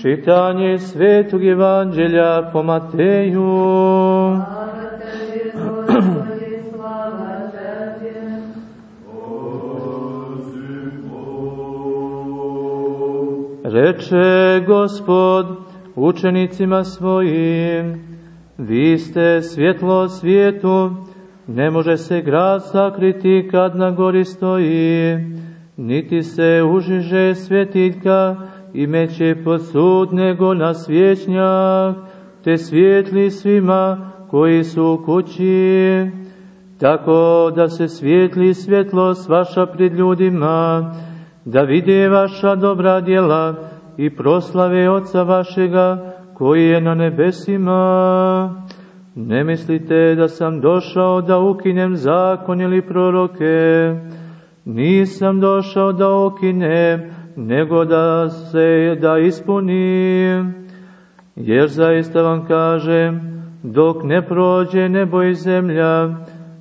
Čitanje Svetog Evanđelja po Mateju. Reče Gospod učenicima svojim, vi ste svjetlo svijetu, ne može se grad sakriti kad na gori stoji, niti se užiže svjetiljka i meće pod sud nego na svjećnjak, te svijetli svima koji su u kući, tako da se svijetli svjetlost vaša pred ljudima, da vide vaša dobra djela i proslave Otca vašega koji je na nebesima. Ne mislite da sam došao da ukinem zakon ili proroke, nisam došao da ukinem, nego da se da ispunim. Jer zaista vam kažem, dok ne prođe nebo i zemlja,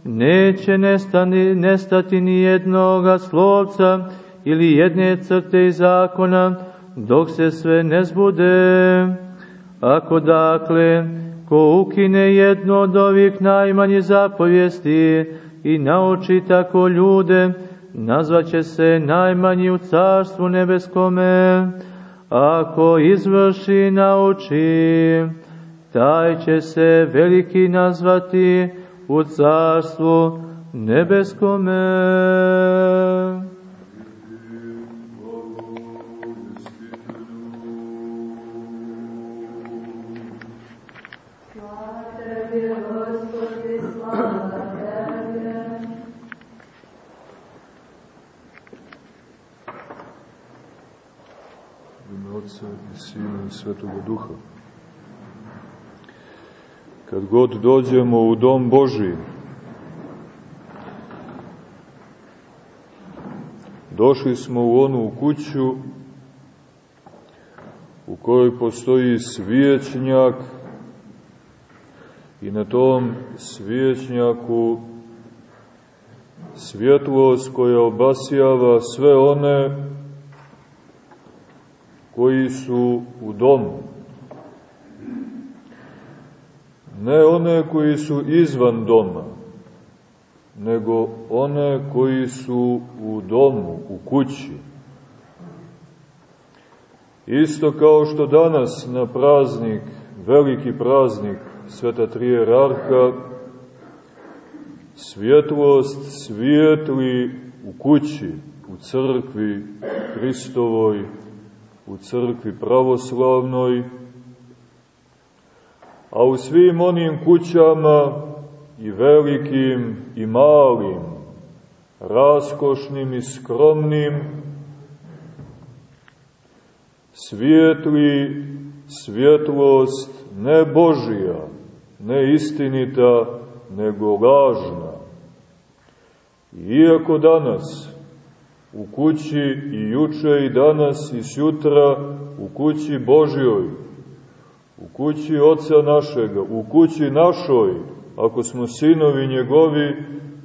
neće nestani, nestati ni jednoga slovca ili jedne crte iz zakona, dok se sve ne zbude. Ako dakle, ko ukine jedno od ovih najmanjih zapovijesti i nauči tako ljude, nazvaće se najmanji u carstvu nebeskome, ako izvrši nauči, taj će se veliki nazvati u carstvu nebeskome. Sina i Svetoga Duha. Kad god dođemo u dom Boži, došli smo u onu kuću u kojoj postoji svijećnjak i na tom svijećnjaku svjetlost koja obasjava sve one koji su u domu. Ne one koji su izvan doma, nego one koji su u domu, u kući. Isto kao što danas na praznik, veliki praznik Sveta Trijerarha, svjetlost svijetli u kući, u crkvi Hristovoj, u crkvi pravoslavnoj, a u svim onim kućama i velikim i malim, raskošnim i skromnim, svijetli svjetlost ne Božija, ne istinita, nego lažna. Iako danas u kući i juče i danas i sutra u kući Božjoj, u kući Oca našega, u kući našoj, ako smo sinovi njegovi,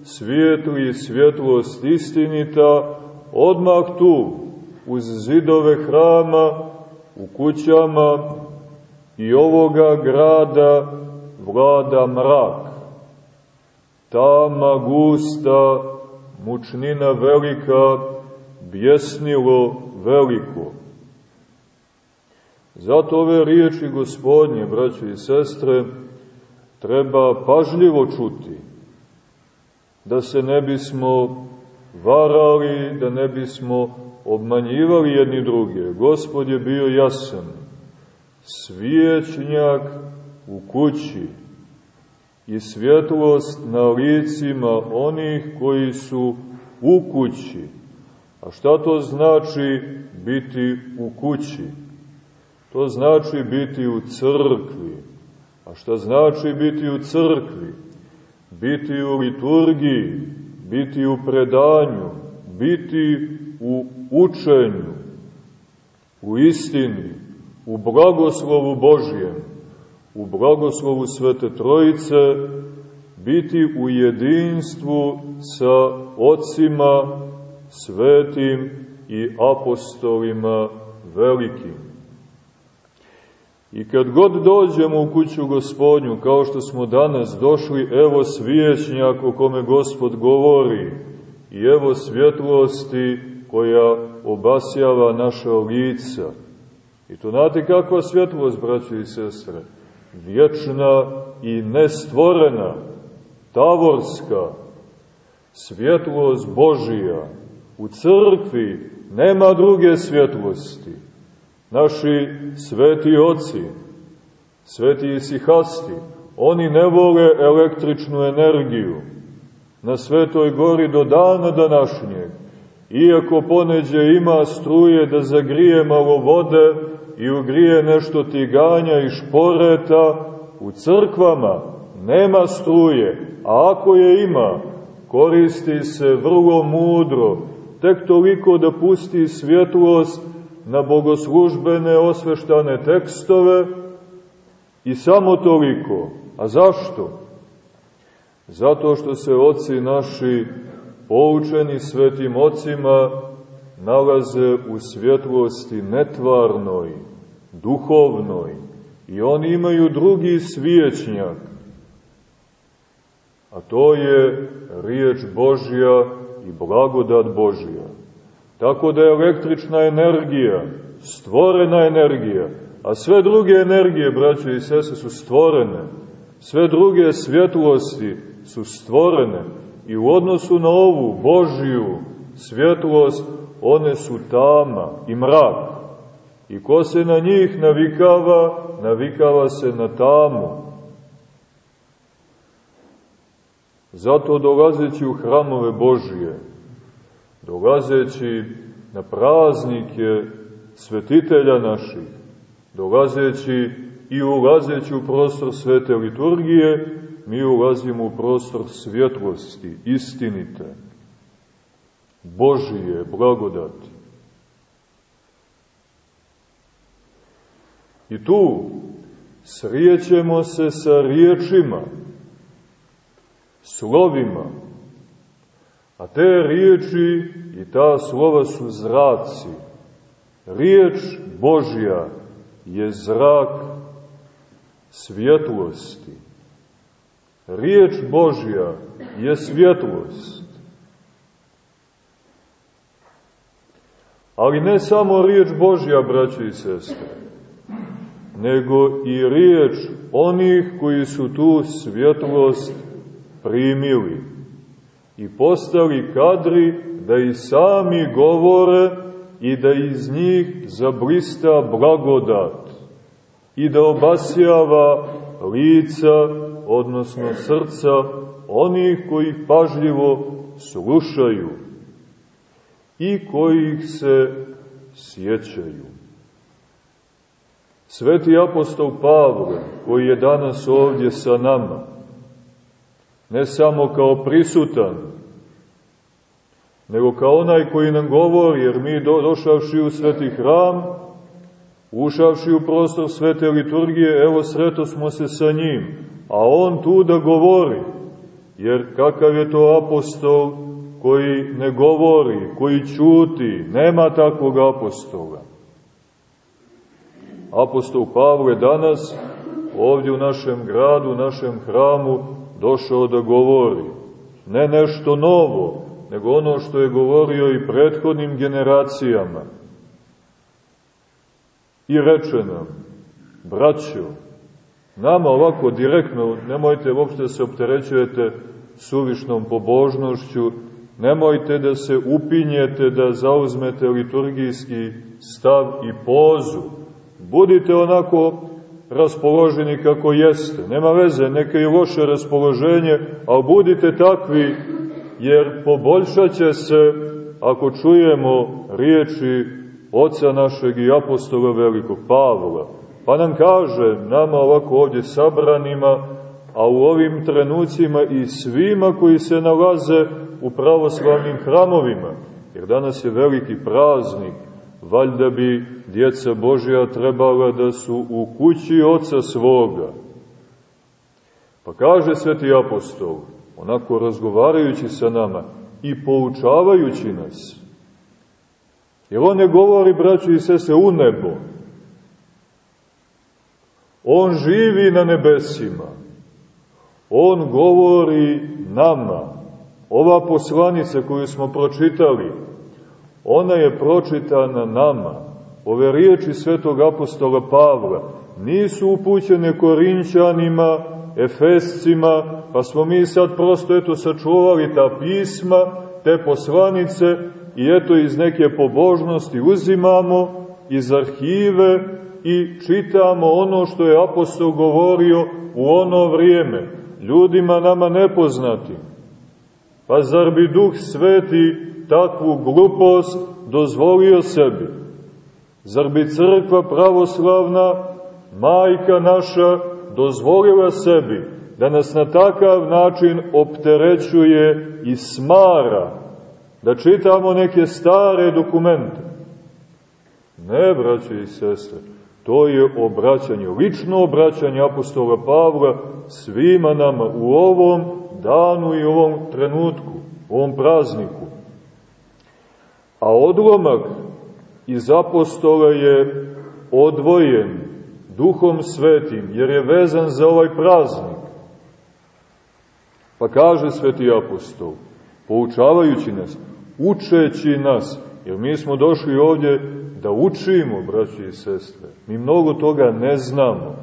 svijetli svjetlost istinita, odmah tu, uz zidove hrama, u kućama i ovoga grada vlada mrak. Tama gusta, mučnina velika, bjesnilo veliko. Zato ove riječi gospodnje, braće i sestre, treba pažljivo čuti, da se ne bismo varali, da ne bismo obmanjivali jedni druge. Gospod je bio jasan, svijećnjak u kući i svjetlost na licima onih koji su u kući A šta to znači biti u kući? To znači biti u crkvi. A šta znači biti u crkvi? Biti u liturgiji, biti u predanju, biti u učenju, u istini, u blagoslovu Božijem, u blagoslovu Svete Trojice, biti u jedinstvu sa ocima svetim i apostolima velikim. I kad god dođemo u kuću gospodnju, kao što smo danas došli, evo svijećnjak o kome gospod govori i evo svjetlosti koja obasjava naša lica. I to znate kakva svjetlost, braći i sestre? Vječna i nestvorena, tavorska, svjetlost Božija. U crkvi nema druge svjetlosti. Naši sveti oci, sveti isihasti, oni ne vole električnu energiju. Na Svetoj gori do dana današnjeg, iako poneđe ima struje da zagrije malo vode i ugrije nešto tiganja i šporeta, u crkvama nema struje, a ako je ima, koristi se vrlo mudro, tek toliko da pusti svjetlost na bogoslužbene osveštane tekstove i samo toliko. A zašto? Zato što se oci naši, poučeni svetim ocima, nalaze u svjetlosti netvarnoj, duhovnoj i oni imaju drugi svijećnjak, a to je riječ Božja i blagodat Božja. Tako da je električna energija, stvorena energija, a sve druge energije, braće i sese, su stvorene. Sve druge svjetlosti su stvorene i u odnosu na ovu Božju svjetlost, one su tama i mrak. I ko se na njih navikava, navikava se na tamu. Zato dolazeći u hramove Božije, dolazeći na praznike svetitelja naših, dolazeći i ulazeći u prostor svete liturgije, mi ulazimo u prostor svjetlosti, istinite, Božije blagodati. I tu srijećemo se sa riječima, slovima, a te riječi i ta slova su zraci. Riječ Božja je zrak svjetlosti. Riječ Božja je svjetlost. Ali ne samo riječ Božja, braći i sestre, nego i riječ onih koji su tu svjetlost primili i postali kadri da i sami govore i da iz njih zablista blagodat i da obasjava lica, odnosno srca, onih koji pažljivo slušaju i kojih se sjećaju. Sveti apostol Pavle, koji je danas ovdje sa nama, ne samo kao prisutan, nego kao onaj koji nam govori, jer mi do, došavši u sveti hram, ušavši u prostor svete liturgije, evo sreto smo se sa njim, a on tu da govori, jer kakav je to apostol koji ne govori, koji čuti, nema takvog apostola. Apostol Pavle danas, ovdje u našem gradu, u našem hramu, došao da govori. Ne nešto novo, nego ono što je govorio i prethodnim generacijama. I reče nam, braćo, nama ovako direktno, nemojte uopšte da se opterećujete suvišnom pobožnošću, nemojte da se upinjete da zauzmete liturgijski stav i pozu. Budite onako raspoloženi kako jeste. Nema veze, neka i loše raspoloženje, ali budite takvi jer poboljšat će se ako čujemo riječi oca našeg i apostola velikog Pavla. Pa nam kaže, nama ovako ovdje sabranima, a u ovim trenucima i svima koji se nalaze u pravoslavnim hramovima, jer danas je veliki praznik, valjda bi djeca Božja trebala da su u kući oca svoga. Pa kaže sveti apostol, onako razgovarajući sa nama i poučavajući nas. Jer on ne govori, braću i sese, u nebo. On živi na nebesima. On govori nama. Ova poslanica koju smo pročitali, ona je pročitana nama. Ove riječi svetog apostola Pavla nisu upućene Korinćanima, Efescima, pa smo mi sad prosto eto sačuvali ta pisma, te poslanice i eto iz neke pobožnosti uzimamo iz arhive i čitamo ono što je apostol govorio u ono vrijeme, ljudima nama nepoznatim. Pa zar bi Duh Sveti takvu glupost dozvolio sebi? Zar bi crkva pravoslavna, majka naša, dozvolila sebi da nas na takav način opterećuje i smara, da čitamo neke stare dokumente? Ne, braće i sestre, to je obraćanje, lično obraćanje apostola Pavla svima nama u ovom danu i ovom trenutku, u ovom prazniku. A odlomak iz apostola je odvojen duhom svetim, jer je vezan za ovaj praznik. Pa kaže sveti apostol, poučavajući nas, učeći nas, jer mi smo došli ovdje da učimo, braći i sestre. Mi mnogo toga ne znamo.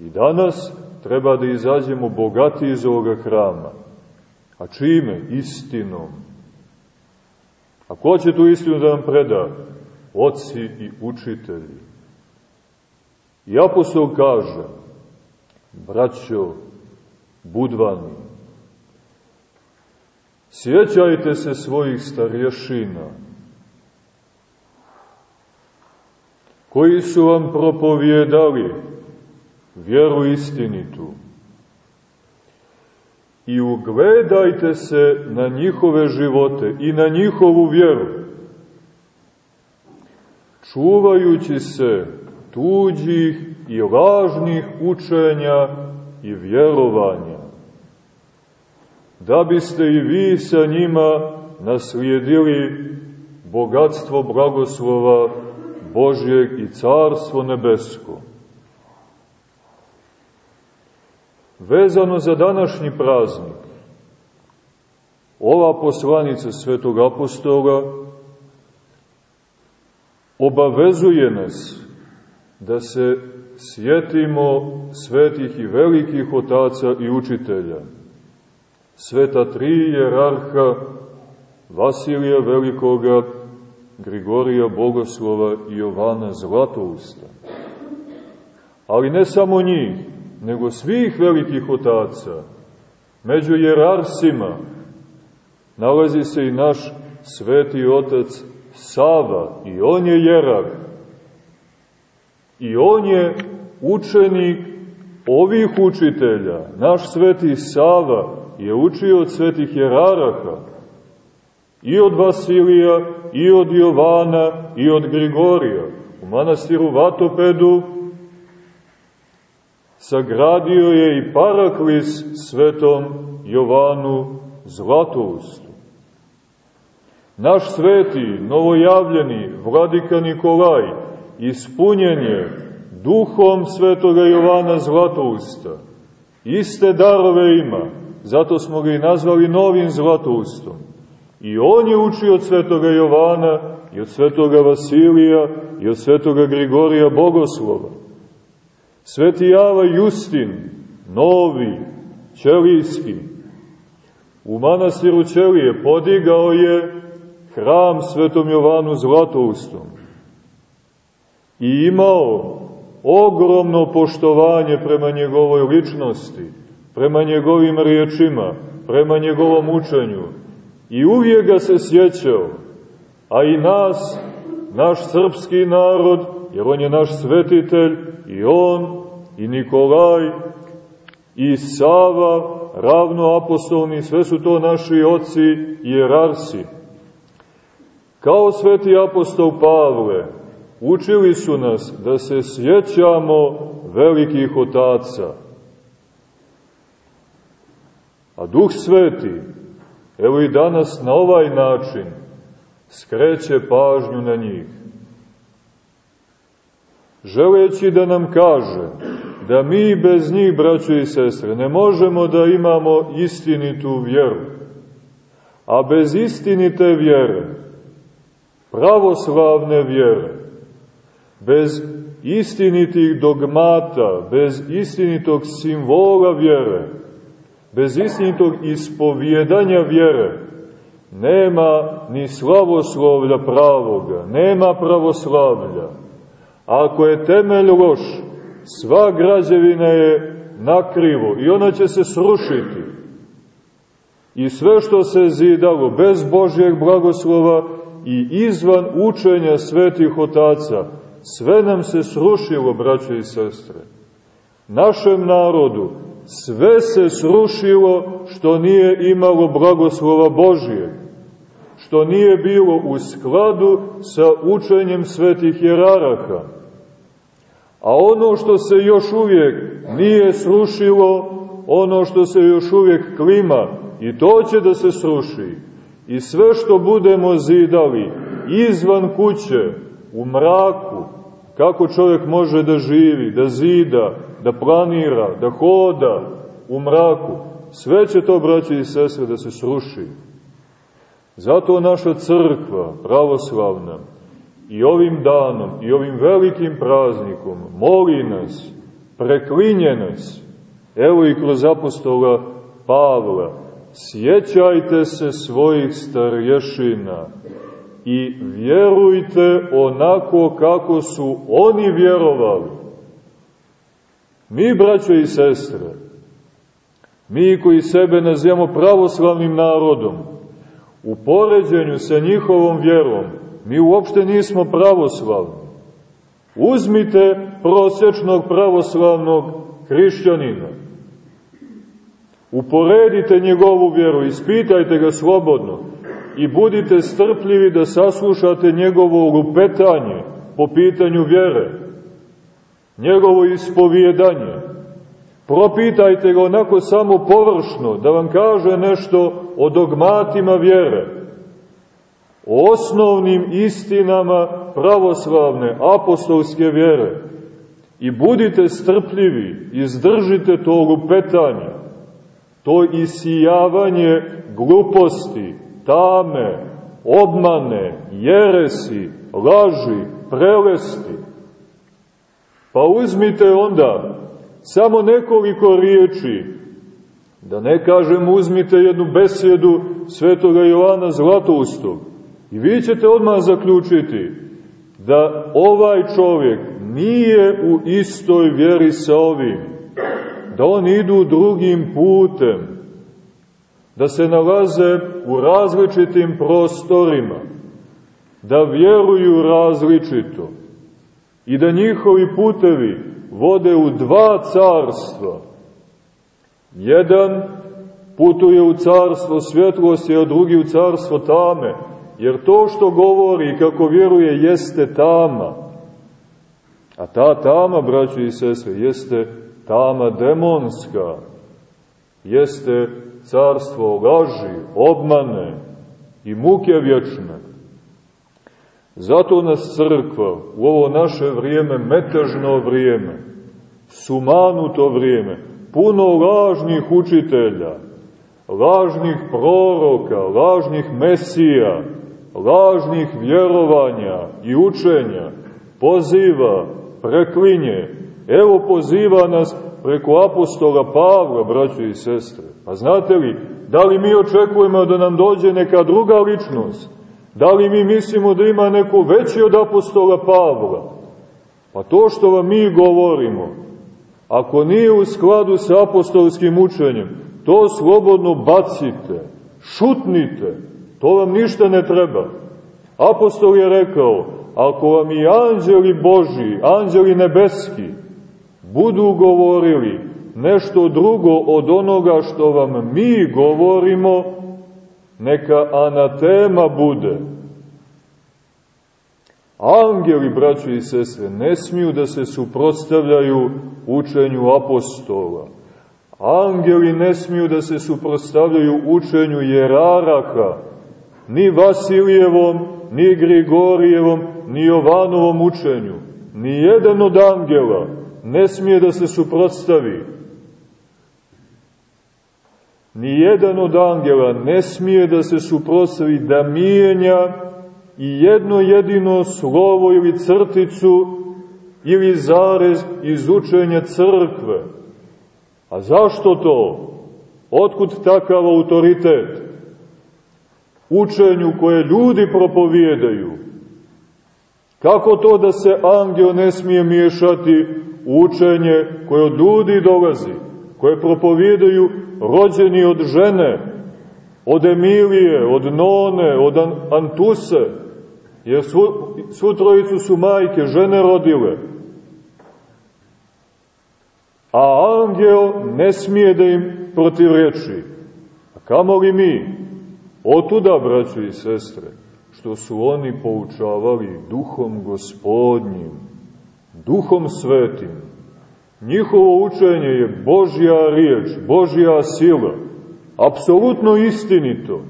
I danas treba da izađemo bogati iz ovoga hrama. A čime? Istinom. A ko će tu istinu da nam preda? Oci i učitelji. I apostol kaže, braćo, budvani, sjećajte se svojih starješina, koji su vam propovjedali vjeru istinitu. I ugledajte se na njihove živote i na njihovu vjeru, čuvajući se tuđih i lažnih učenja i vjerovanja, da biste i vi sa njima naslijedili bogatstvo blagoslova Božjeg i Carstvo nebesko. Vezano za današnji praznik, ova poslanica svetog apostola obavezuje nas da se sjetimo svetih i velikih otaca i učitelja, sveta tri jerarha Vasilija Velikoga, Grigorija Bogoslova i Jovana Zlatousta. Ali ne samo njih, nego svih velikih otaca. Među jerarsima nalazi se i naš sveti otac Sava i on je jerarh. I on je učenik ovih učitelja. Naš sveti Sava je učio od svetih jeraraha. I od Vasilija, i od Jovana, i od Grigorija. U manastiru Vatopedu sagradio je i Paraklis svetom Jovanu Zlatoustu. Naš sveti, novojavljeni, vladika Nikolaj, ispunjen je duhom svetoga Jovana Zlatousta. Iste darove ima, zato smo ga i nazvali novim Zlatoustom. I on je učio od svetoga Jovana, i od svetoga Vasilija, i od svetoga Grigorija Bogoslova. Sveti Java Justin, novi, ćelijski, u manastiru Ćelije podigao je hram svetom Jovanu Zlatoustom i imao ogromno poštovanje prema njegovoj ličnosti, prema njegovim riječima, prema njegovom učenju i uvijek ga se sjećao, a i nas, naš srpski narod, jer on je naš svetitelj, i on, i Nikolaj, i Sava, ravno apostolni, sve su to naši oci i jerarsi. Kao sveti apostol Pavle, učili su nas da se sjećamo velikih otaca. A Duh Sveti, evo i danas na ovaj način, skreće pažnju na njih. Želeći da nam kaže da mi bez njih, braćo i sestre, ne možemo da imamo istinitu vjeru. A bez istinite vjere, pravoslavne vjere, bez istinitih dogmata, bez istinitog simbola vjere, bez istinitog ispovjedanja vjere, nema ni slavoslovlja pravoga, nema pravoslavlja. Ako je temelj loš, sva građevina je nakrivo i ona će se srušiti. I sve što se zidalo bez Božjeg blagoslova i izvan učenja svetih otaca, sve nam se srušilo, braće i sestre. Našem narodu sve se srušilo što nije imalo blagoslova Božije, što nije bilo u skladu sa učenjem svetih jeraraka. A ono što se još uvijek nije srušilo, ono što se još uvijek klima, i to će da se sruši. I sve što budemo zidali izvan kuće, u mraku, kako čovjek može da živi, da zida, da planira, da hoda u mraku, sve će to, braći i sestre, da se sruši. Zato naša crkva, pravoslavna, i ovim danom, i ovim velikim praznikom, moli nas, preklinje nas, evo i kroz apostola Pavla, sjećajte se svojih starješina i vjerujte onako kako su oni vjerovali. Mi, braćo i sestre, mi koji sebe nazivamo pravoslavnim narodom, u poređenju sa njihovom vjerom, mi uopšte nismo pravoslavni. Uzmite prosječnog pravoslavnog hrišćanina, uporedite njegovu vjeru, ispitajte ga slobodno i budite strpljivi da saslušate njegovo lupetanje po pitanju vjere, njegovo ispovjedanje. Propitajte ga onako samo površno, da vam kaže nešto o dogmatima vjere, osnovnim istinama pravoslavne, apostolske vjere. I budite strpljivi, izdržite to lupetanje, to isijavanje gluposti, tame, obmane, jeresi, laži, prelesti. Pa uzmite onda samo nekoliko riječi, da ne kažem uzmite jednu besjedu svetoga Jovana Zlatoustog i vi ćete odmah zaključiti da ovaj čovjek nije u istoj vjeri sa ovim, da on idu drugim putem, da se nalaze u različitim prostorima, da vjeruju različito i da njihovi putevi vode u dva carstva. Jedan putuje u carstvo svjetlosti, a drugi u carstvo tame, jer to što govori kako vjeruje jeste tama. A ta tama, braći i sestre, jeste tama demonska, jeste carstvo laži, obmane i muke vječne. Zato nas crkva u ovo naše vrijeme, metežno vrijeme, sumanuto vrijeme, puno lažnih učitelja, lažnih proroka, lažnih mesija, lažnih vjerovanja i učenja, poziva, preklinje, evo poziva nas preko apostola Pavla, braćo i sestre. Pa znate li, da li mi očekujemo da nam dođe neka druga ličnost? Da li mi mislimo da ima neko veći od apostola Pavla? Pa to što vam mi govorimo, ako nije u skladu sa apostolskim učenjem, to slobodno bacite, šutnite, to vam ništa ne treba. Apostol je rekao, ako vam i anđeli Boži, anđeli nebeski, budu govorili nešto drugo od onoga što vam mi govorimo, neka anatema bude. Angeli, braćo i sestre, ne smiju da se suprotstavljaju učenju apostola. Angeli ne smiju da se suprotstavljaju učenju jeraraka, ni Vasilijevom, ni Grigorijevom, ni Jovanovom učenju. Ni jedan od angela ne smije da se suprotstavi. Ni jedan od angela ne smije da se suprotstavi, da mijenja i jedno jedino slovo ili crticu ili zarez iz učenja crkve. A zašto to? Otkud takav autoritet? Učenju koje ljudi propovijedaju. Kako to da se angel ne smije miješati u učenje koje od ljudi dolazi, koje propovijedaju rođeni od žene, od Emilije, od None, od Antuse, jer svu, svu trojicu su majke, žene rodile. A angel ne smije da im protivreči. A kamo li mi? Otuda, braćo i sestre, što su oni poučavali duhom gospodnjim, duhom svetim. Njihovo učenje je Božja riječ, Božja sila, apsolutno istinito.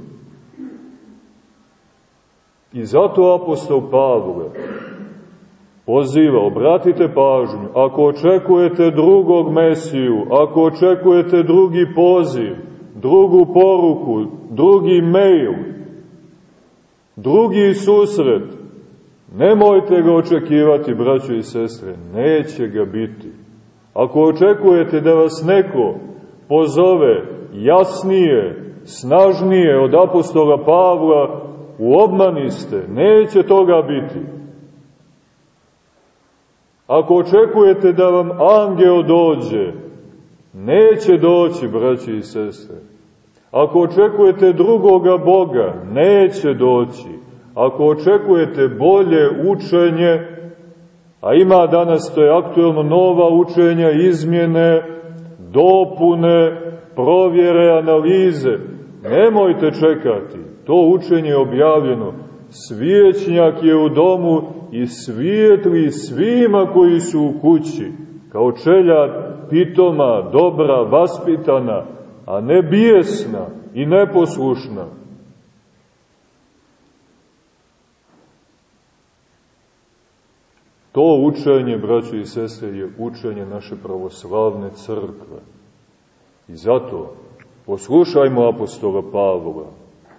I zato apostol Pavle poziva, obratite pažnju, ako očekujete drugog Mesiju, ako očekujete drugi poziv, drugu poruku, drugi mail, drugi susret, nemojte ga očekivati, braćo i sestre, neće ga biti. Ako očekujete da vas neko pozove jasnije, snažnije od apostola Pavla, u obmani ste, neće toga biti. Ako očekujete da vam angel dođe, neće doći, braći i sestre. Ako očekujete drugoga Boga, neće doći. Ako očekujete bolje učenje, a ima danas, to je aktuelno, nova učenja, izmjene, dopune, provjere, analize, nemojte čekati. To učenje je objavljeno. Svijećnjak je u domu i svijetli svima koji su u kući, kao čelja pitoma, dobra, vaspitana, a ne bijesna i neposlušna. To učenje, braćo i sestre, je učenje naše pravoslavne crkve. I zato poslušajmo apostola Pavla,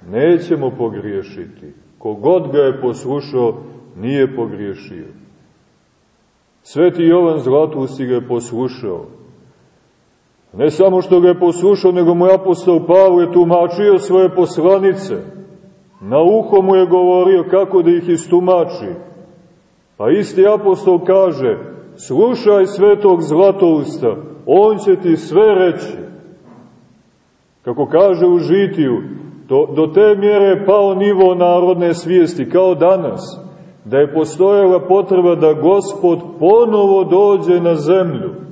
nećemo pogriješiti. Kogod ga je poslušao, nije pogriješio. Sveti Jovan Zlatusti ga je poslušao. Ne samo što ga je poslušao, nego mu je apostol Pavle tumačio svoje poslanice. Na uho mu je govorio kako da ih istumači. Pa isti apostol kaže, slušaj svetog Zlatousta, on će ti sve reći. Kako kaže u žitiju, do, do te mjere je pao nivo narodne svijesti, kao danas da je postojala potreba da gospod ponovo dođe na zemlju.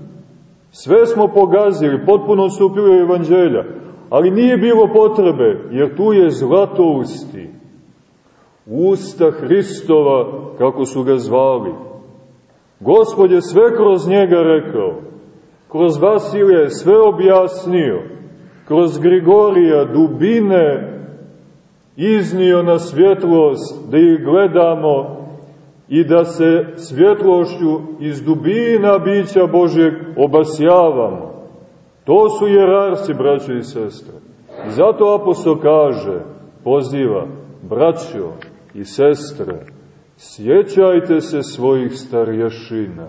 Sve smo pogazili, potpuno stupili evanđelja, ali nije bilo potrebe, jer tu je zlatousti, usta Hristova, kako su ga zvali. Gospod je sve kroz njega rekao, kroz Vasilija je sve objasnio, kroz Grigorija dubine iznio na svjetlost, da ih gledamo i da se svjetlošću iz dubina bića Božeg obasjavamo. To su jerarsi, braćo i sestre. I zato apostol kaže, poziva, braćo i sestre, sjećajte se svojih starješina,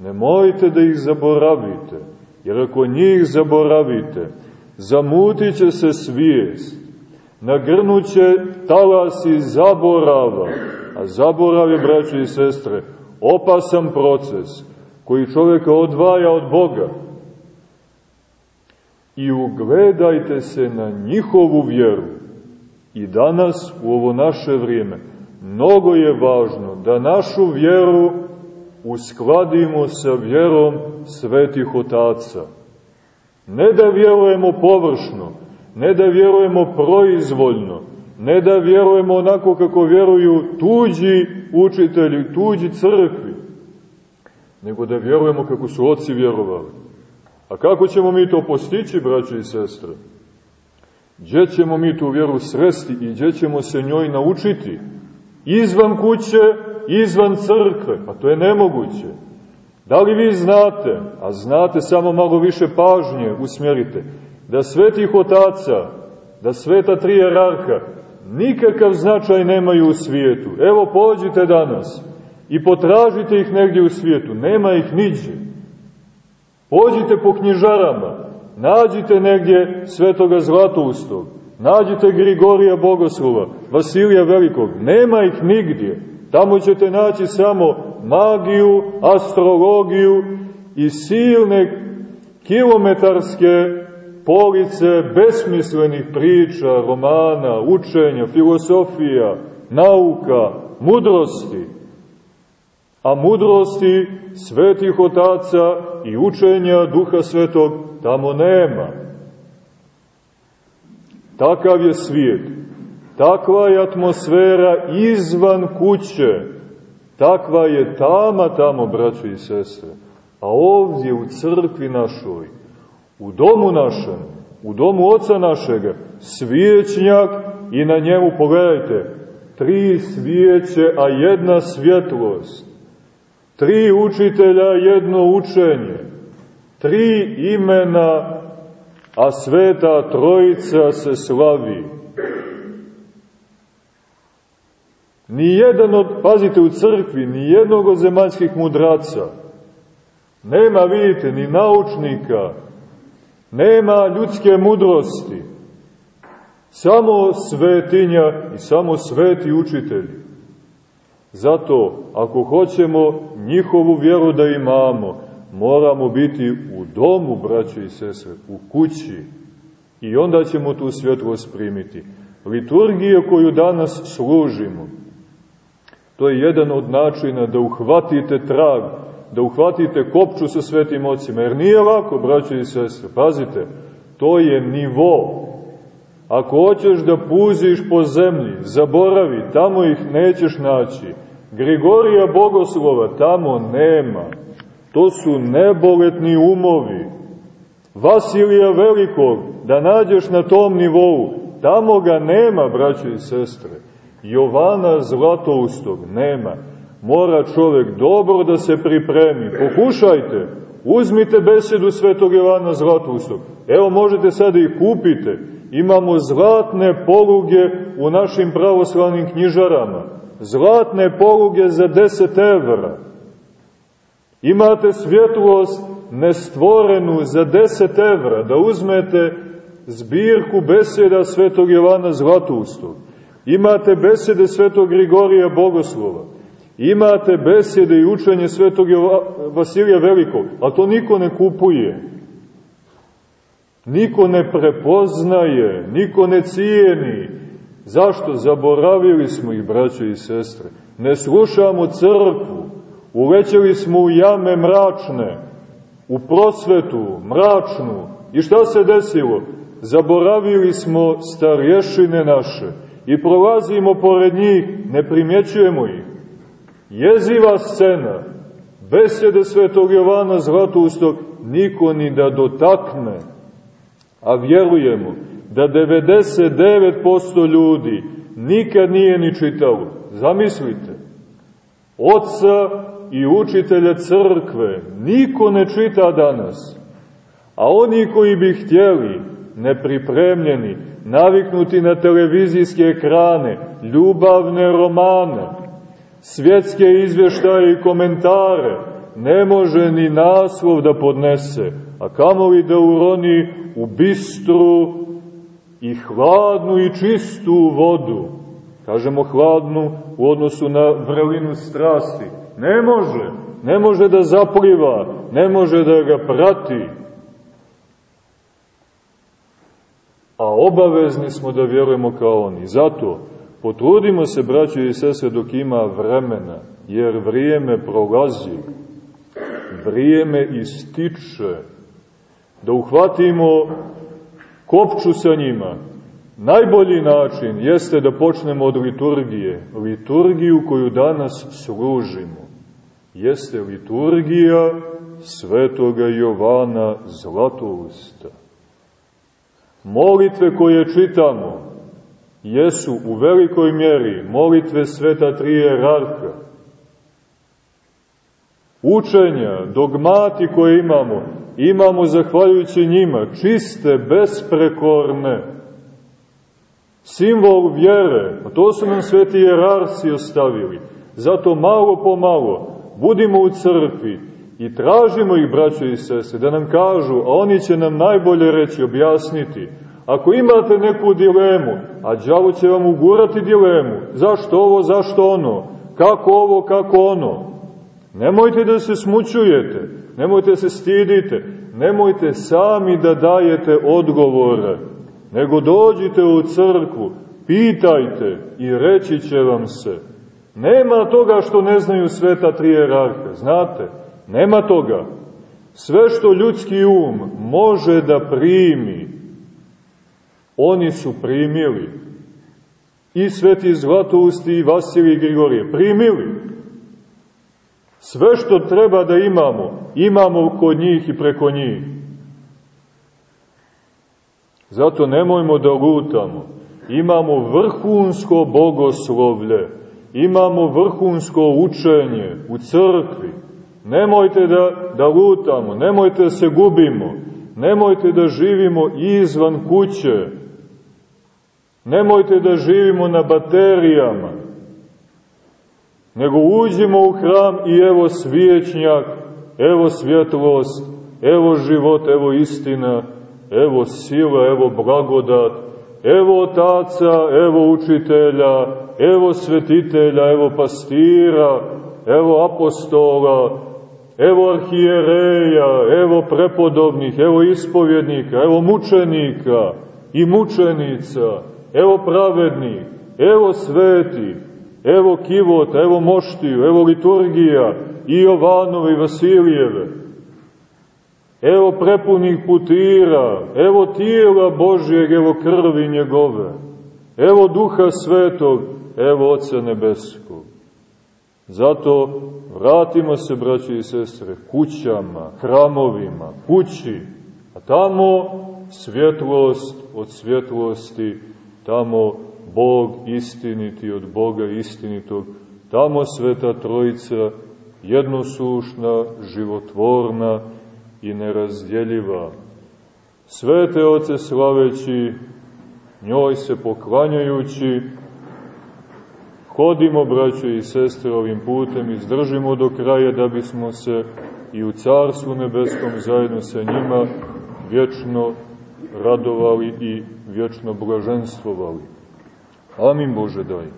nemojte da ih zaboravite, jer ako njih zaboravite, zamutit će se svijest, nagrnuće talasi zaborava, A zaborav je, braći i sestre, opasan proces koji čoveka odvaja od Boga. I ugledajte se na njihovu vjeru. I danas, u ovo naše vrijeme, mnogo je važno da našu vjeru uskladimo sa vjerom svetih otaca. Ne da vjerujemo površno, ne da vjerujemo proizvoljno, Ne da vjerujemo onako kako vjeruju tuđi učitelji, tuđi crkvi, nego da vjerujemo kako su oci vjerovali. A kako ćemo mi to postići, braće i sestre? Gdje ćemo mi tu vjeru sresti i gdje ćemo se njoj naučiti? Izvan kuće, izvan crkve, pa to je nemoguće. Da li vi znate, a znate samo malo više pažnje usmjerite, da svetih otaca, da sveta tri jerarha, nikakav značaj nemaju u svijetu. Evo pođite danas i potražite ih negdje u svijetu, nema ih niđe. Pođite po knjižarama, nađite negdje svetoga Zlatoustog, nađite Grigorija Bogoslova, Vasilija Velikog, nema ih nigdje. Tamo ćete naći samo magiju, astrologiju i silne kilometarske police besmislenih priča, romana, učenja, filosofija, nauka, mudrosti. A mudrosti svetih otaca i učenja Duha Svetog tamo nema. Takav je svijet, takva je atmosfera izvan kuće, takva je tama tamo, braćo i sestre. A ovdje u crkvi našoj, u domu našem, u domu oca našega, svijećnjak i na njemu, pogledajte, tri svijeće, a jedna svjetlost. Tri učitelja, jedno učenje. Tri imena, a sveta trojica se slavi. Nijedan od, pazite u crkvi, nijednog od zemaljskih mudraca, nema, vidite, ni naučnika, Nema ljudske mudrosti. Samo svetinja i samo sveti učitelji. Zato, ako hoćemo njihovu vjeru da imamo, moramo biti u domu, braće i sestre, u kući. I onda ćemo tu svjetlost primiti. Liturgija koju danas služimo, to je jedan od načina da uhvatite trag da uhvatite kopču sa svetim ocima, jer nije lako, braće i sestre, pazite, to je nivo. Ako hoćeš da puziš po zemlji, zaboravi, tamo ih nećeš naći. Grigorija Bogoslova tamo nema. To su neboletni umovi. Vasilija Velikog, da nađeš na tom nivou, tamo ga nema, braće i sestre. Jovana Zlatoustog nema mora čovek dobro da se pripremi. Pokušajte, uzmite besedu svetog Jovana Zlatustog. Evo možete sada da ih kupite. Imamo zlatne poluge u našim pravoslavnim knjižarama. Zlatne poluge za 10 evra. Imate svjetlost nestvorenu za 10 evra, da uzmete zbirku beseda svetog Jovana Zlatustog. Imate besede svetog Grigorija Bogoslova. Imate besede i učenje svetog Vasilija Velikog, a to niko ne kupuje. Niko ne prepoznaje, niko ne cijeni. Zašto? Zaboravili smo ih, braće i sestre. Ne slušamo crkvu. Ulećeli smo u jame mračne, u prosvetu mračnu. I šta se desilo? Zaboravili smo starješine naše i prolazimo pored njih, ne primjećujemo ih jeziva scena, besede svetog Jovana Zlatoustog, niko ni da dotakne, a vjerujemo da 99% ljudi nikad nije ni čitalo. Zamislite, oca i učitelja crkve niko ne čita danas, a oni koji bi htjeli, nepripremljeni, naviknuti na televizijske ekrane, ljubavne romane, svjetske izvještaje i komentare, ne može ni naslov da podnese, a kamoli da uroni u bistru i hladnu i čistu vodu. Kažemo hladnu u odnosu na vrelinu strasti. Ne može, ne može da zapliva, ne može da ga prati. A obavezni smo da vjerujemo kao oni. Zato, Potrudimo se, braćo i sese, dok ima vremena, jer vrijeme prolazi, vrijeme ističe, da uhvatimo kopču sa njima. Najbolji način jeste da počnemo od liturgije. Liturgiju koju danas služimo jeste liturgija svetoga Jovana Zlatousta. Molitve koje čitamo jesu u velikoj mjeri molitve sveta trije rarka. Učenja, dogmati koje imamo, imamo zahvaljujući njima čiste, besprekorne, simbol vjere, a to su nam sveti jerarsi ostavili. Zato malo po malo budimo u crkvi i tražimo ih, braćo i sese, da nam kažu, a oni će nam najbolje reći, objasniti, Ako imate neku dilemu, a đavo će vam ugurati dilemu, zašto ovo, zašto ono, kako ovo, kako ono, nemojte da se smućujete, nemojte da se stidite, nemojte sami da dajete odgovore, nego dođite u crkvu, pitajte i reći će vam se. Nema toga što ne znaju sveta tri jerarha, znate, nema toga. Sve što ljudski um može da primi, oni su primili. I sveti Zlatousti i Vasilij Grigorije primili. Sve što treba da imamo, imamo kod njih i preko njih. Zato nemojmo da lutamo. Imamo vrhunsko bogoslovlje, imamo vrhunsko učenje u crkvi. Nemojte da, da lutamo, nemojte da se gubimo, nemojte da živimo izvan kuće, nemojte da živimo na baterijama, nego uđimo u hram i evo svijećnjak, evo svjetlost, evo život, evo istina, evo sila, evo blagodat, evo otaca, evo učitelja, evo svetitelja, evo pastira, evo apostola, evo arhijereja, evo prepodobnih, evo ispovjednika, evo mučenika i mučenica, evo pravednih, evo sveti, evo kivota, evo moštiju, evo liturgija, i Jovanove i Vasilijeve, evo prepunih putira, evo tijela Božjeg, evo krvi njegove, evo duha svetog, evo Oca nebeskog. Zato vratimo se, braći i sestre, kućama, hramovima, kući, a tamo svjetlost od svjetlosti, tamo Bog istiniti od Boga istinitog, tamo Sveta Trojica jednosušna, životvorna i nerazdjeljiva. Svete oce slaveći, njoj se poklanjajući, hodimo, braćo i sestre, ovim putem, izdržimo do kraja da bismo se i u Carstvu Nebeskom zajedno sa njima vječno radovali i vječno blaženstvovali. Amin Bože daj.